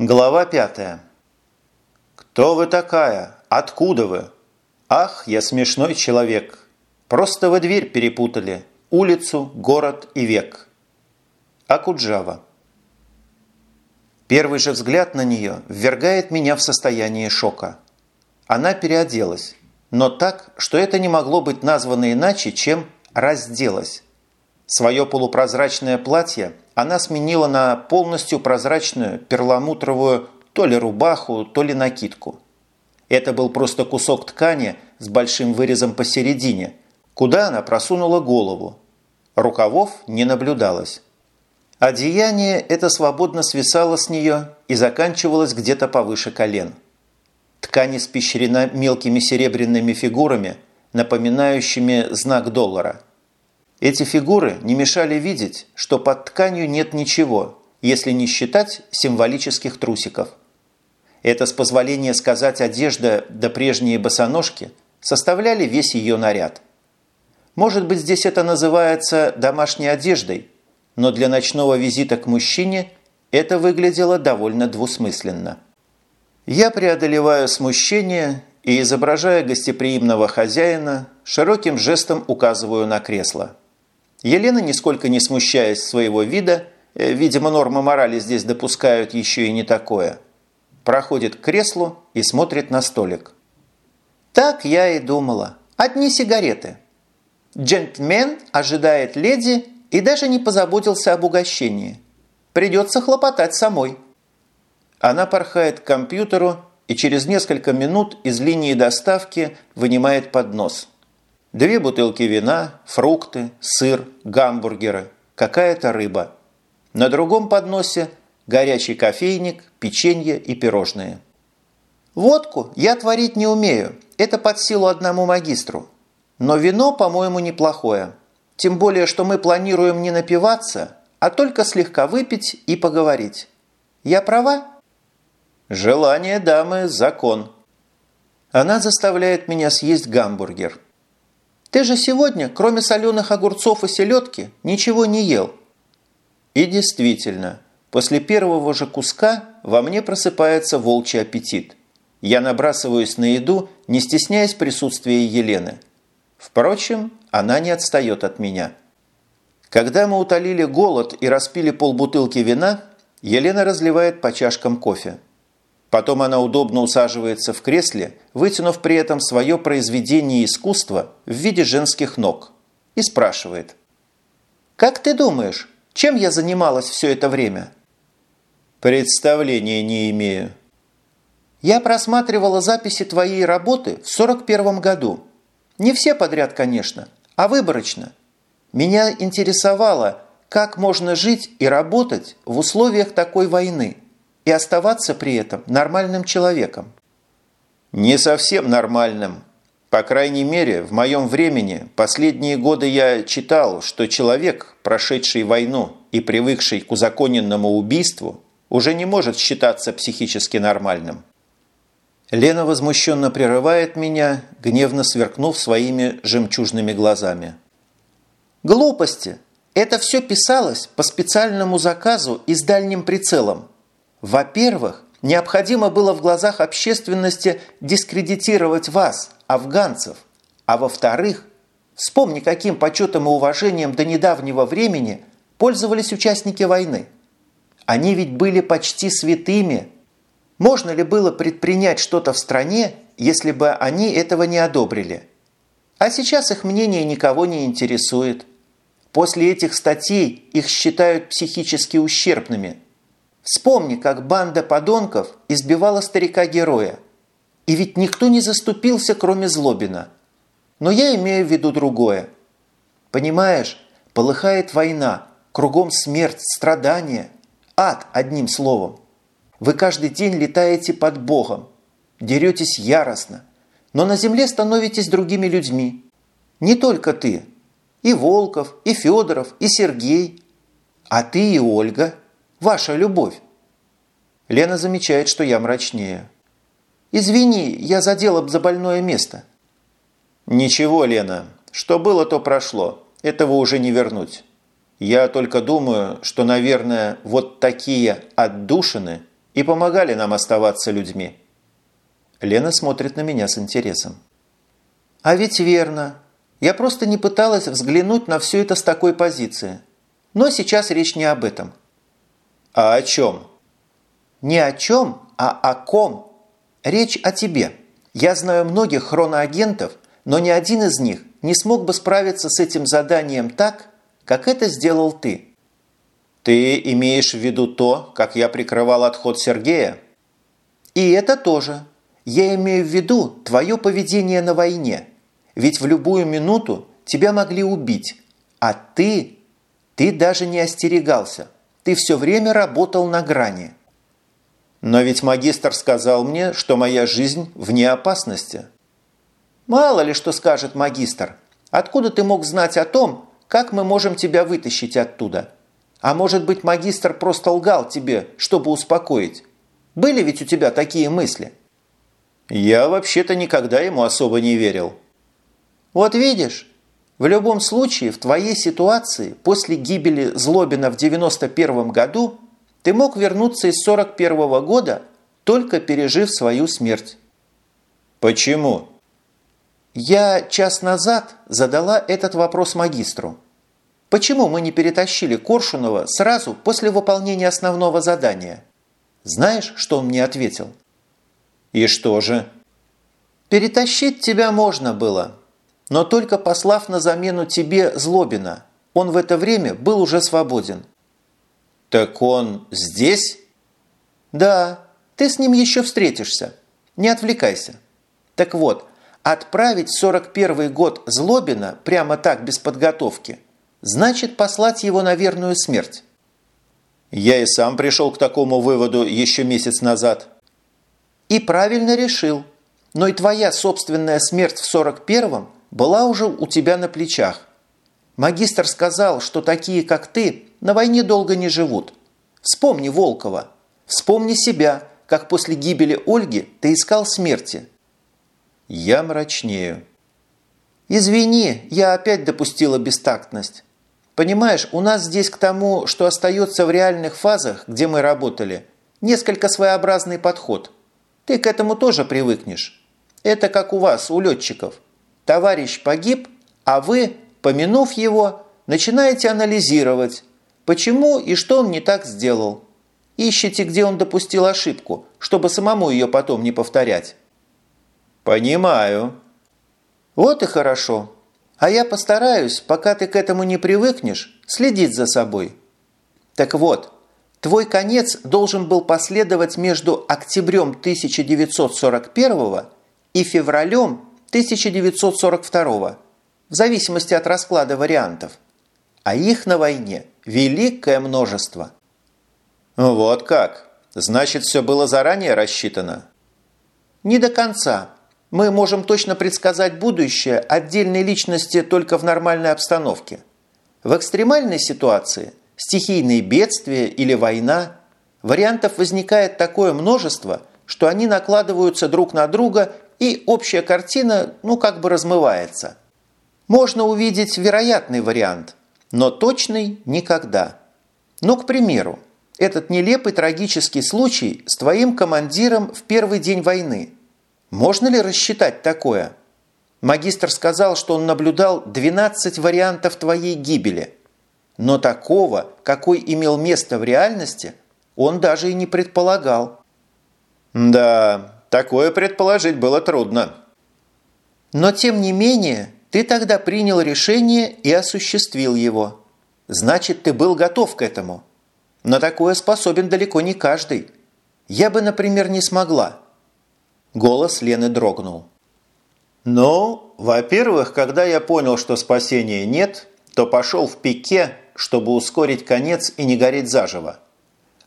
Глава пятая. «Кто вы такая? Откуда вы? Ах, я смешной человек. Просто вы дверь перепутали. Улицу, город и век». Акуджава. Первый же взгляд на нее ввергает меня в состояние шока. Она переоделась, но так, что это не могло быть названо иначе, чем «разделась». Свое полупрозрачное платье она сменила на полностью прозрачную перламутровую то ли рубаху, то ли накидку. Это был просто кусок ткани с большим вырезом посередине, куда она просунула голову. Рукавов не наблюдалось. Одеяние это свободно свисало с нее и заканчивалось где-то повыше колен. Ткань испещрена мелкими серебряными фигурами, напоминающими знак доллара – эти фигуры не мешали видеть, что под тканью нет ничего, если не считать символических трусиков. Это, с позволения сказать, одежда да прежние босоножки составляли весь ее наряд. Может быть, здесь это называется домашней одеждой, но для ночного визита к мужчине это выглядело довольно двусмысленно. Я преодолеваю смущение и, изображая гостеприимного хозяина, широким жестом указываю на кресло – Елена, нисколько не смущаясь своего вида, э, видимо, нормы морали здесь допускают еще и не такое, проходит к креслу и смотрит на столик. Так я и думала. Одни сигареты. Джентльмен ожидает леди и даже не позаботился об угощении. Придется хлопотать самой. Она порхает к компьютеру и через несколько минут из линии доставки вынимает поднос – Две бутылки вина, фрукты, сыр, гамбургеры, какая-то рыба. На другом подносе горячий кофейник, печенье и пирожные. Водку я творить не умею, это под силу одному магистру. Но вино, по-моему, неплохое. Тем более, что мы планируем не напиваться, а только слегка выпить и поговорить. Я права? Желание дамы – закон. Она заставляет меня съесть гамбургер – ты же сегодня, кроме соленых огурцов и селедки, ничего не ел». И действительно, после первого же куска во мне просыпается волчий аппетит. Я набрасываюсь на еду, не стесняясь присутствия Елены. Впрочем, она не отстает от меня. Когда мы утолили голод и распили полбутылки вина, Елена разливает по чашкам кофе. Потом она удобно усаживается в кресле, вытянув при этом свое произведение искусства в виде женских ног, и спрашивает. «Как ты думаешь, чем я занималась все это время?» «Представления не имею». «Я просматривала записи твоей работы в 41 году. Не все подряд, конечно, а выборочно. Меня интересовало, как можно жить и работать в условиях такой войны» и оставаться при этом нормальным человеком? Не совсем нормальным. По крайней мере, в моем времени последние годы я читал, что человек, прошедший войну и привыкший к узаконенному убийству, уже не может считаться психически нормальным. Лена возмущенно прерывает меня, гневно сверкнув своими жемчужными глазами. «Глупости! Это все писалось по специальному заказу и с дальним прицелом. Во-первых, необходимо было в глазах общественности дискредитировать вас, афганцев. А во-вторых, вспомни, каким почетом и уважением до недавнего времени пользовались участники войны. Они ведь были почти святыми. Можно ли было предпринять что-то в стране, если бы они этого не одобрили? А сейчас их мнение никого не интересует. После этих статей их считают психически ущербными – Вспомни, как банда подонков избивала старика-героя. И ведь никто не заступился, кроме Злобина. Но я имею в виду другое. Понимаешь, полыхает война, кругом смерть, страдания, ад, одним словом. Вы каждый день летаете под Богом, деретесь яростно, но на земле становитесь другими людьми. Не только ты. И Волков, и Федоров, и Сергей. А ты и Ольга – Ваша любовь!» Лена замечает, что я мрачнее. «Извини, я задела за больное место». «Ничего, Лена. Что было, то прошло. Этого уже не вернуть. Я только думаю, что, наверное, вот такие отдушины и помогали нам оставаться людьми. Лена смотрит на меня с интересом. А ведь верно. Я просто не пыталась взглянуть на все это с такой позиции. Но сейчас речь не об этом. А о чем? Не о чем, а о ком. Речь о тебе. Я знаю многих хроноагентов, но ни один из них не смог бы справиться с этим заданием так, как это сделал ты. Ты имеешь в виду то, как я прикрывал отход Сергея? И это тоже. Я имею в виду твое поведение на войне. Ведь в любую минуту тебя могли убить. А ты, ты даже не остерегался. Ты все время работал на грани. Но ведь магистр сказал мне, что моя жизнь вне опасности. Мало ли что скажет магистр. Откуда ты мог знать о том, как мы можем тебя вытащить оттуда? А может быть, магистр просто лгал тебе, чтобы успокоить? Были ведь у тебя такие мысли? Я вообще-то никогда ему особо не верил. Вот видишь, в любом случае в твоей ситуации после гибели Злобина в 91 году ты мог вернуться из 41 -го года, только пережив свою смерть. Почему? Я час назад задала этот вопрос магистру. Почему мы не перетащили Коршунова сразу после выполнения основного задания? Знаешь, что он мне ответил? И что же? Перетащить тебя можно было, но только послав на замену тебе Злобина. Он в это время был уже свободен. «Так он здесь?» «Да, ты с ним еще встретишься. Не отвлекайся. Так вот, отправить в 41 год Злобина прямо так, без подготовки, значит послать его на верную смерть». «Я и сам пришел к такому выводу еще месяц назад». «И правильно решил. Но и твоя собственная смерть в 41-м была уже у тебя на плечах. Магистр сказал, что такие, как ты, на войне долго не живут. Вспомни Волкова. Вспомни себя, как после гибели Ольги ты искал смерти. Я мрачнею. Извини, я опять допустила бестактность. Понимаешь, у нас здесь к тому, что остается в реальных фазах, где мы работали, несколько своеобразный подход. Ты к этому тоже привыкнешь. Это как у вас, у летчиков. Товарищ погиб, а вы, помянув его, начинаете анализировать, Почему и что он не так сделал? Ищите, где он допустил ошибку, чтобы самому ее потом не повторять. Понимаю. Вот и хорошо. А я постараюсь, пока ты к этому не привыкнешь, следить за собой. Так вот, твой конец должен был последовать между октябрем 1941 и февралем 1942, в зависимости от расклада вариантов. А их на войне – великое множество. Вот как? Значит, все было заранее рассчитано? Не до конца. Мы можем точно предсказать будущее отдельной личности только в нормальной обстановке. В экстремальной ситуации, стихийные бедствия или война, вариантов возникает такое множество, что они накладываются друг на друга и общая картина ну как бы размывается. Можно увидеть вероятный вариант, но точный никогда. Ну, к примеру, этот нелепый трагический случай с твоим командиром в первый день войны. Можно ли рассчитать такое? Магистр сказал, что он наблюдал 12 вариантов твоей гибели. Но такого, какой имел место в реальности, он даже и не предполагал. Да, такое предположить было трудно. Но тем не менее, ты тогда принял решение и осуществил его. Значит, ты был готов к этому. На такое способен далеко не каждый. Я бы, например, не смогла. Голос Лены дрогнул. Ну, во-первых, когда я понял, что спасения нет, то пошел в пике, чтобы ускорить конец и не гореть заживо.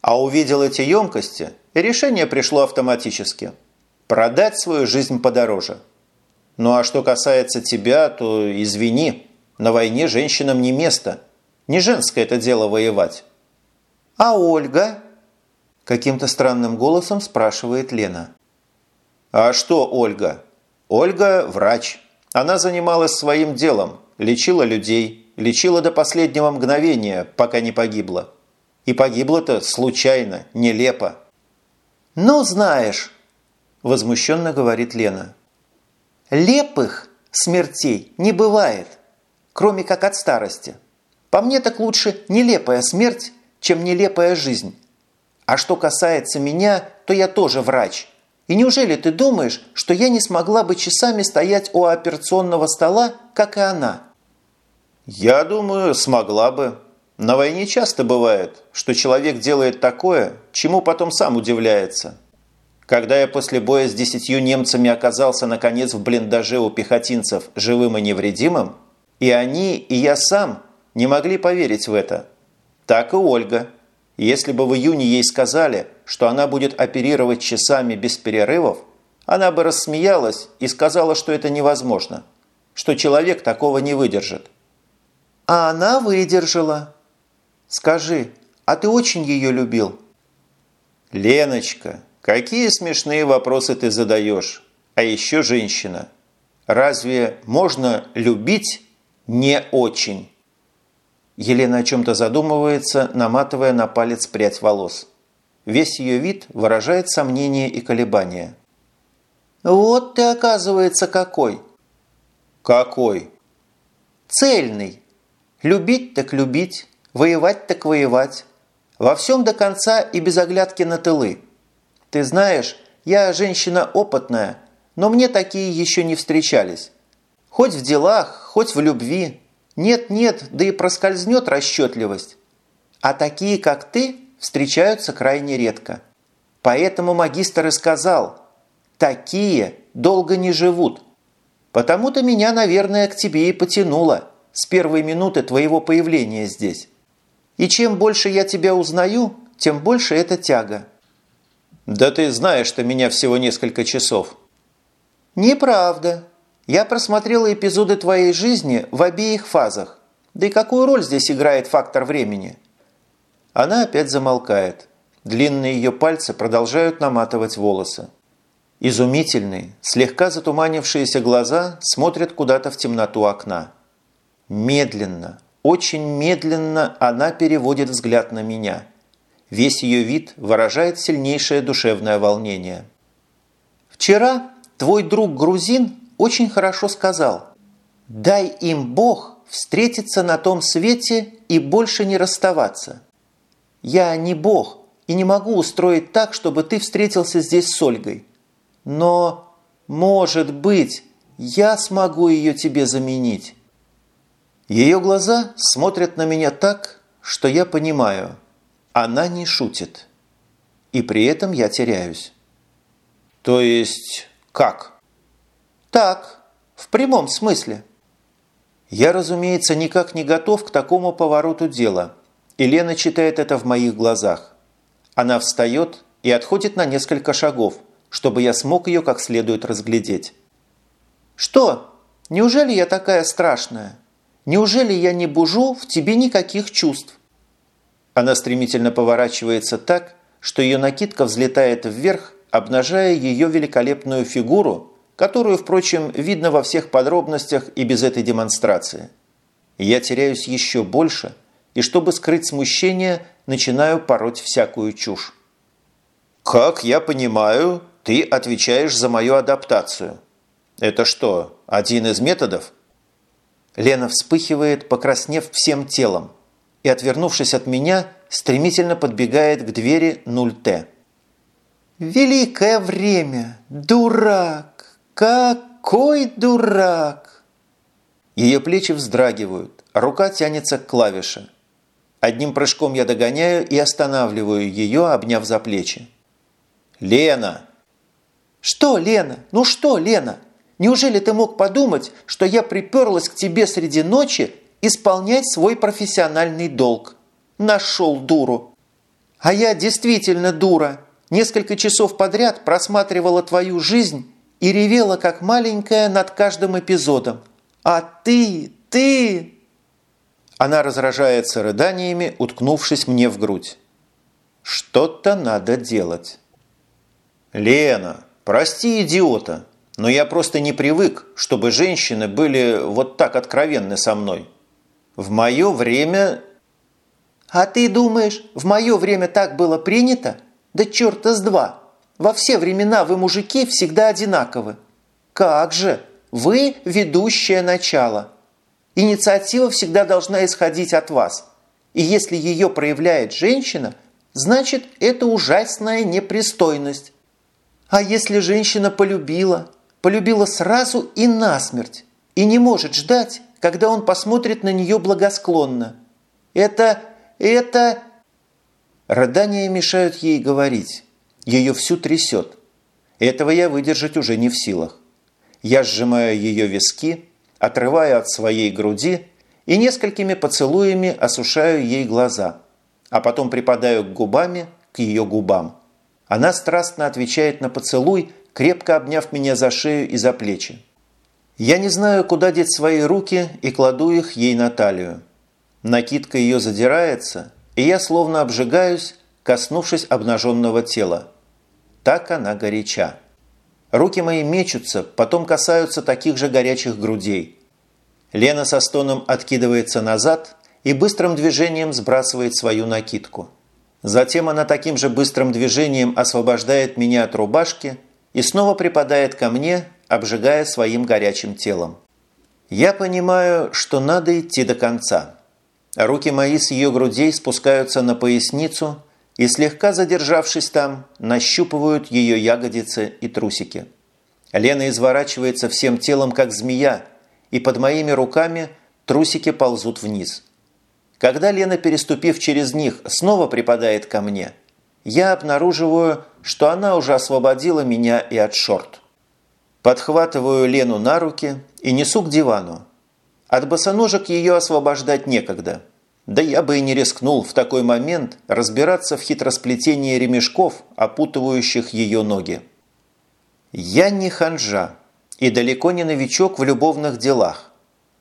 А увидел эти емкости, и решение пришло автоматически. Продать свою жизнь подороже – ну а что касается тебя, то извини, на войне женщинам не место. Не женское это дело воевать. А Ольга? Каким-то странным голосом спрашивает Лена. А что Ольга? Ольга – врач. Она занималась своим делом, лечила людей, лечила до последнего мгновения, пока не погибла. И погибла-то случайно, нелепо. «Ну, знаешь», – возмущенно говорит Лена. «Лепых смертей не бывает, кроме как от старости. По мне так лучше нелепая смерть, чем нелепая жизнь. А что касается меня, то я тоже врач. И неужели ты думаешь, что я не смогла бы часами стоять у операционного стола, как и она?» «Я думаю, смогла бы. На войне часто бывает, что человек делает такое, чему потом сам удивляется. Когда я после боя с десятью немцами оказался наконец в блиндаже у пехотинцев живым и невредимым, и они, и я сам не могли поверить в это. Так и Ольга. Если бы в июне ей сказали, что она будет оперировать часами без перерывов, она бы рассмеялась и сказала, что это невозможно, что человек такого не выдержит. А она выдержала. Скажи, а ты очень ее любил? Леночка, Какие смешные вопросы ты задаешь. А еще женщина. Разве можно любить не очень? Елена о чем-то задумывается, наматывая на палец прядь волос. Весь ее вид выражает сомнение и колебания. «Вот ты, оказывается, какой!» «Какой?» «Цельный. Любить так любить, воевать так воевать. Во всем до конца и без оглядки на тылы. Ты знаешь, я женщина опытная, но мне такие еще не встречались. Хоть в делах, хоть в любви. Нет-нет, да и проскользнет расчетливость. А такие, как ты, встречаются крайне редко. Поэтому магистр и сказал, такие долго не живут. Потому-то меня, наверное, к тебе и потянуло с первой минуты твоего появления здесь. И чем больше я тебя узнаю, тем больше это тяга. «Да ты знаешь-то меня всего несколько часов». «Неправда. Я просмотрела эпизоды твоей жизни в обеих фазах. Да и какую роль здесь играет фактор времени?» Она опять замолкает. Длинные ее пальцы продолжают наматывать волосы. Изумительные, слегка затуманившиеся глаза смотрят куда-то в темноту окна. Медленно, очень медленно она переводит взгляд на меня – Весь ее вид выражает сильнейшее душевное волнение. «Вчера твой друг-грузин очень хорошо сказал, дай им Бог встретиться на том свете и больше не расставаться. Я не Бог и не могу устроить так, чтобы ты встретился здесь с Ольгой. Но, может быть, я смогу ее тебе заменить». Ее глаза смотрят на меня так, что я понимаю – она не шутит. И при этом я теряюсь. То есть как? Так, в прямом смысле. Я, разумеется, никак не готов к такому повороту дела. И Лена читает это в моих глазах. Она встает и отходит на несколько шагов, чтобы я смог ее как следует разглядеть. «Что? Неужели я такая страшная? Неужели я не бужу в тебе никаких чувств? Она стремительно поворачивается так, что ее накидка взлетает вверх, обнажая ее великолепную фигуру, которую, впрочем, видно во всех подробностях и без этой демонстрации. Я теряюсь еще больше, и чтобы скрыть смущение, начинаю пороть всякую чушь. «Как я понимаю, ты отвечаешь за мою адаптацию. Это что, один из методов?» Лена вспыхивает, покраснев всем телом и, отвернувшись от меня, стремительно подбегает к двери 0Т. «Великое время! Дурак! Какой дурак!» Ее плечи вздрагивают, рука тянется к клавише. Одним прыжком я догоняю и останавливаю ее, обняв за плечи. «Лена!» «Что, Лена? Ну что, Лена? Неужели ты мог подумать, что я приперлась к тебе среди ночи исполнять свой профессиональный долг. Нашел дуру. А я действительно дура. Несколько часов подряд просматривала твою жизнь и ревела, как маленькая, над каждым эпизодом. А ты, ты... Она разражается рыданиями, уткнувшись мне в грудь. Что-то надо делать. «Лена, прости идиота, но я просто не привык, чтобы женщины были вот так откровенны со мной. В мое время... А ты думаешь, в мое время так было принято? Да черта с два! Во все времена вы, мужики, всегда одинаковы. Как же? Вы – ведущее начало. Инициатива всегда должна исходить от вас. И если ее проявляет женщина, значит, это ужасная непристойность. А если женщина полюбила, полюбила сразу и насмерть, и не может ждать, когда он посмотрит на нее благосклонно. Это... это... Рыдания мешают ей говорить. Ее всю трясет. Этого я выдержать уже не в силах. Я сжимаю ее виски, отрываю от своей груди и несколькими поцелуями осушаю ей глаза, а потом припадаю к губами к ее губам. Она страстно отвечает на поцелуй, крепко обняв меня за шею и за плечи. Я не знаю, куда деть свои руки и кладу их ей на талию. Накидка ее задирается, и я словно обжигаюсь, коснувшись обнаженного тела. Так она горяча. Руки мои мечутся, потом касаются таких же горячих грудей. Лена со стоном откидывается назад и быстрым движением сбрасывает свою накидку. Затем она таким же быстрым движением освобождает меня от рубашки и снова припадает ко мне, обжигая своим горячим телом. Я понимаю, что надо идти до конца. Руки мои с ее грудей спускаются на поясницу и, слегка задержавшись там, нащупывают ее ягодицы и трусики. Лена изворачивается всем телом, как змея, и под моими руками трусики ползут вниз – когда Лена, переступив через них, снова припадает ко мне, я обнаруживаю, что она уже освободила меня и от шорт. Подхватываю Лену на руки и несу к дивану. От босоножек ее освобождать некогда. Да я бы и не рискнул в такой момент разбираться в хитросплетении ремешков, опутывающих ее ноги. Я не ханжа и далеко не новичок в любовных делах.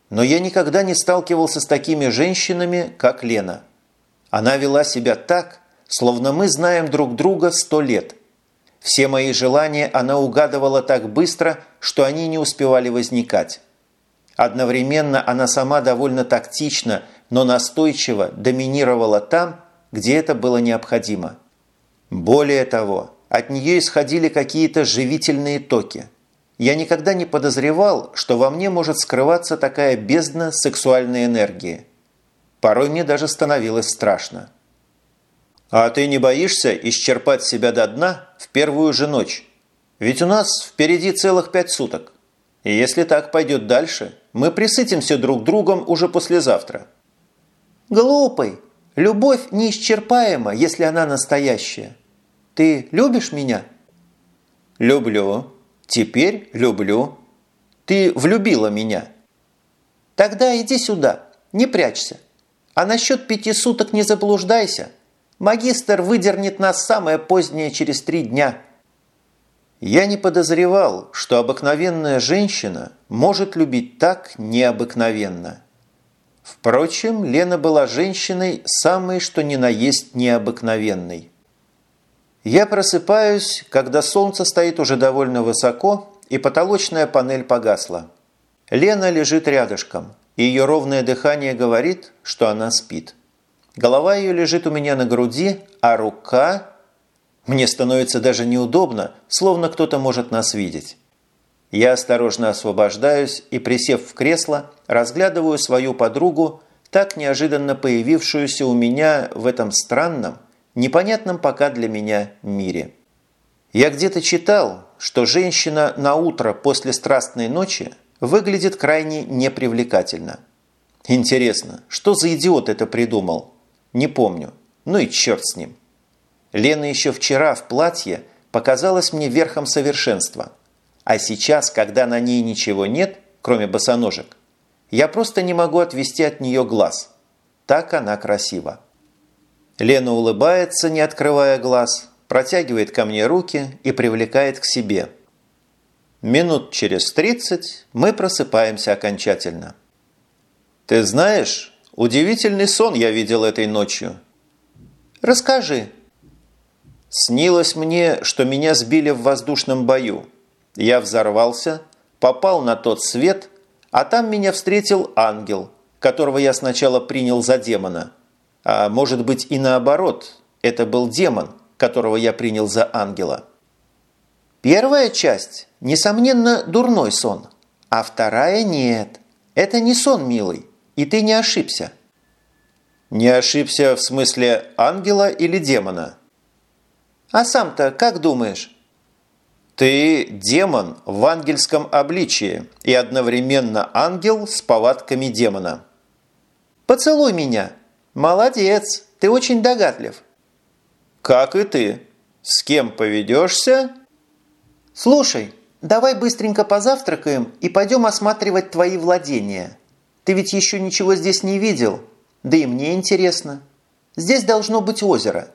Но я никогда не сталкивался с такими женщинами, как Лена. Она вела себя так, словно мы знаем друг друга сто лет. Все мои желания она угадывала так быстро, что они не успевали возникать. Одновременно она сама довольно тактично, но настойчиво доминировала там, где это было необходимо. Более того, от нее исходили какие-то живительные токи – я никогда не подозревал, что во мне может скрываться такая бездна сексуальной энергии. Порой мне даже становилось страшно. «А ты не боишься исчерпать себя до дна в первую же ночь? Ведь у нас впереди целых пять суток. И если так пойдет дальше, мы присытимся друг другом уже послезавтра». «Глупый! Любовь неисчерпаема, если она настоящая. Ты любишь меня?» «Люблю», Теперь люблю. Ты влюбила меня. Тогда иди сюда, не прячься. А насчет пяти суток не заблуждайся. Магистр выдернет нас самое позднее через три дня. Я не подозревал, что обыкновенная женщина может любить так необыкновенно. Впрочем, Лена была женщиной самой, что ни на есть необыкновенной. Я просыпаюсь, когда солнце стоит уже довольно высоко, и потолочная панель погасла. Лена лежит рядышком, и ее ровное дыхание говорит, что она спит. Голова ее лежит у меня на груди, а рука... Мне становится даже неудобно, словно кто-то может нас видеть. Я осторожно освобождаюсь и, присев в кресло, разглядываю свою подругу, так неожиданно появившуюся у меня в этом странном, непонятном пока для меня мире. Я где-то читал, что женщина на утро после страстной ночи выглядит крайне непривлекательно. Интересно, что за идиот это придумал? Не помню. Ну и черт с ним. Лена еще вчера в платье показалась мне верхом совершенства. А сейчас, когда на ней ничего нет, кроме босоножек, я просто не могу отвести от нее глаз. Так она красива. Лена улыбается, не открывая глаз, протягивает ко мне руки и привлекает к себе. Минут через тридцать мы просыпаемся окончательно. «Ты знаешь, удивительный сон я видел этой ночью». «Расскажи». Снилось мне, что меня сбили в воздушном бою. Я взорвался, попал на тот свет, а там меня встретил ангел, которого я сначала принял за демона – а может быть и наоборот, это был демон, которого я принял за ангела. Первая часть, несомненно, дурной сон, а вторая нет. Это не сон, милый, и ты не ошибся. Не ошибся в смысле ангела или демона? А сам-то как думаешь? Ты демон в ангельском обличии и одновременно ангел с повадками демона. Поцелуй меня. Молодец, ты очень догадлив. Как и ты. С кем поведешься? Слушай, давай быстренько позавтракаем и пойдем осматривать твои владения. Ты ведь еще ничего здесь не видел, да и мне интересно. Здесь должно быть озеро.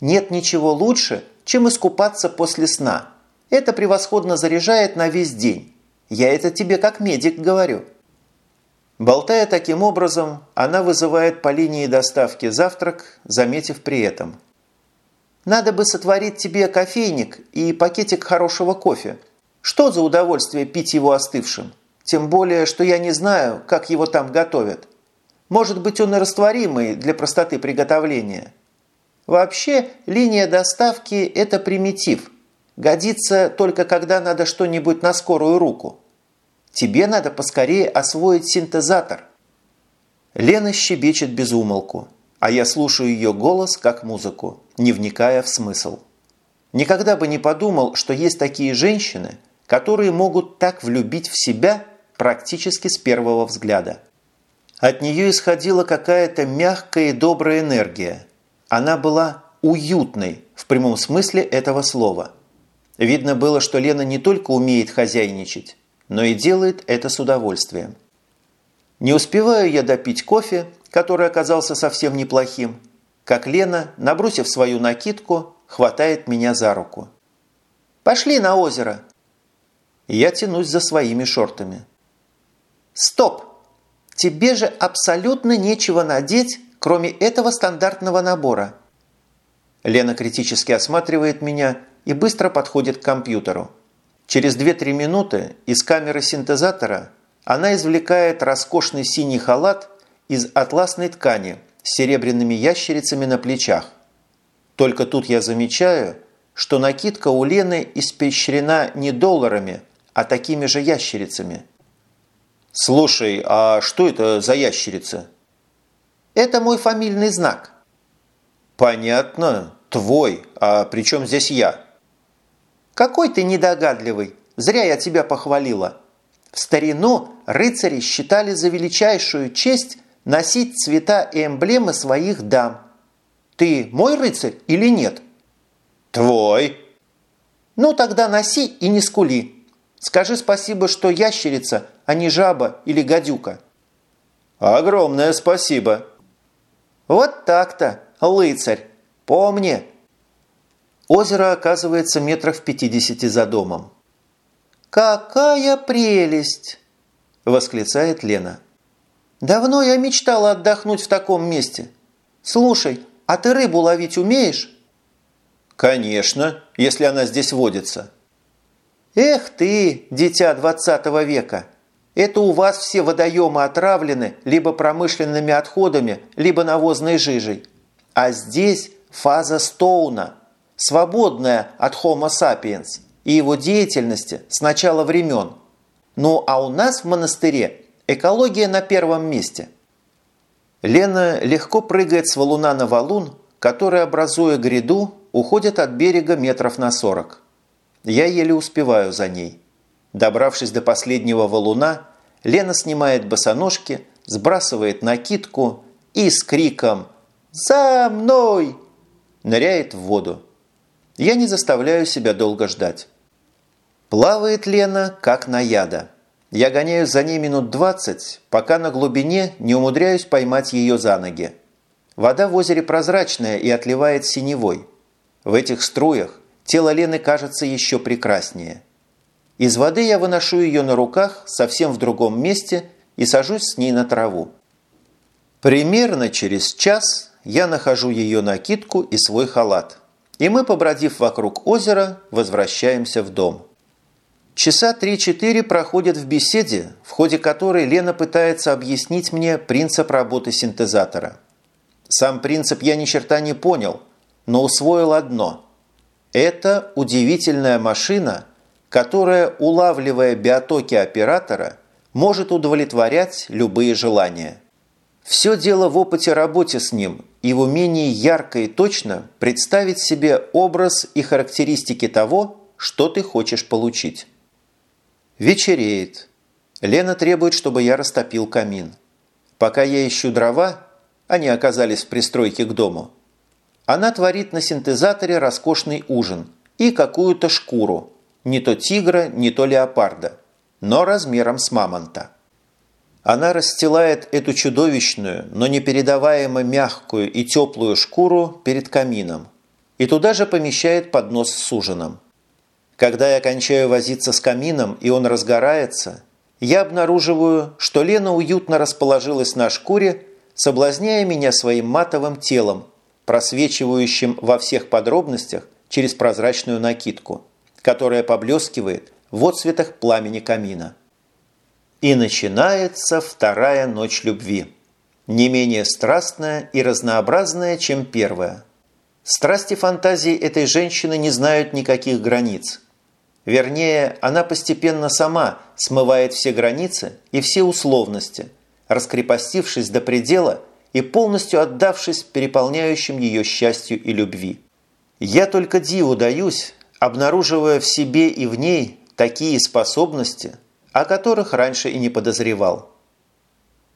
Нет ничего лучше, чем искупаться после сна. Это превосходно заряжает на весь день. Я это тебе как медик говорю». Болтая таким образом, она вызывает по линии доставки завтрак, заметив при этом. «Надо бы сотворить тебе кофейник и пакетик хорошего кофе. Что за удовольствие пить его остывшим? Тем более, что я не знаю, как его там готовят. Может быть, он и растворимый для простоты приготовления. Вообще, линия доставки – это примитив – годится только когда надо что-нибудь на скорую руку. Тебе надо поскорее освоить синтезатор. Лена щебечет без умолку, а я слушаю ее голос как музыку, не вникая в смысл. Никогда бы не подумал, что есть такие женщины, которые могут так влюбить в себя практически с первого взгляда. От нее исходила какая-то мягкая и добрая энергия. Она была уютной в прямом смысле этого слова – Видно было, что Лена не только умеет хозяйничать, но и делает это с удовольствием. Не успеваю я допить кофе, который оказался совсем неплохим, как Лена, набросив свою накидку, хватает меня за руку. «Пошли на озеро!» Я тянусь за своими шортами. «Стоп! Тебе же абсолютно нечего надеть, кроме этого стандартного набора!» Лена критически осматривает меня и быстро подходит к компьютеру. Через 2-3 минуты из камеры синтезатора она извлекает роскошный синий халат из атласной ткани с серебряными ящерицами на плечах. Только тут я замечаю, что накидка у Лены испещрена не долларами, а такими же ящерицами. «Слушай, а что это за ящерица?» «Это мой фамильный знак». «Понятно. Твой. А при чем здесь я?» Какой ты недогадливый! Зря я тебя похвалила. В старину рыцари считали за величайшую честь носить цвета и эмблемы своих дам. Ты мой рыцарь или нет? Твой. Ну тогда носи и не скули. Скажи спасибо, что ящерица, а не жаба или гадюка. Огромное спасибо. Вот так-то, лыцарь. Помни, Озеро оказывается метров в пятидесяти за домом. «Какая прелесть!» – восклицает Лена. «Давно я мечтала отдохнуть в таком месте. Слушай, а ты рыбу ловить умеешь?» «Конечно, если она здесь водится». «Эх ты, дитя двадцатого века! Это у вас все водоемы отравлены либо промышленными отходами, либо навозной жижей. А здесь фаза Стоуна – свободная от Homo sapiens и его деятельности с начала времен. Ну а у нас в монастыре экология на первом месте. Лена легко прыгает с валуна на валун, который, образуя гряду, уходит от берега метров на сорок. Я еле успеваю за ней. Добравшись до последнего валуна, Лена снимает босоножки, сбрасывает накидку и с криком «За мной!» ныряет в воду. Я не заставляю себя долго ждать. Плавает Лена, как наяда. Я гоняюсь за ней минут двадцать, пока на глубине не умудряюсь поймать ее за ноги. Вода в озере прозрачная и отливает синевой. В этих струях тело Лены кажется еще прекраснее. Из воды я выношу ее на руках совсем в другом месте и сажусь с ней на траву. Примерно через час я нахожу ее накидку и свой халат и мы, побродив вокруг озера, возвращаемся в дом. Часа три-четыре проходят в беседе, в ходе которой Лена пытается объяснить мне принцип работы синтезатора. Сам принцип я ни черта не понял, но усвоил одно. Это удивительная машина, которая, улавливая биотоки оператора, может удовлетворять любые желания. Все дело в опыте работе с ним и в умении ярко и точно представить себе образ и характеристики того, что ты хочешь получить. Вечереет. Лена требует, чтобы я растопил камин. Пока я ищу дрова, они оказались в пристройке к дому, она творит на синтезаторе роскошный ужин и какую-то шкуру, не то тигра, не то леопарда, но размером с мамонта. Она расстилает эту чудовищную, но непередаваемо мягкую и теплую шкуру перед камином и туда же помещает поднос с ужином. Когда я кончаю возиться с камином и он разгорается, я обнаруживаю, что Лена уютно расположилась на шкуре, соблазняя меня своим матовым телом, просвечивающим во всех подробностях через прозрачную накидку, которая поблескивает в отцветах пламени камина. И начинается вторая ночь любви, не менее страстная и разнообразная, чем первая. Страсти фантазии этой женщины не знают никаких границ – Вернее, она постепенно сама смывает все границы и все условности, раскрепостившись до предела и полностью отдавшись переполняющим ее счастью и любви. Я только диву даюсь, обнаруживая в себе и в ней такие способности, о которых раньше и не подозревал.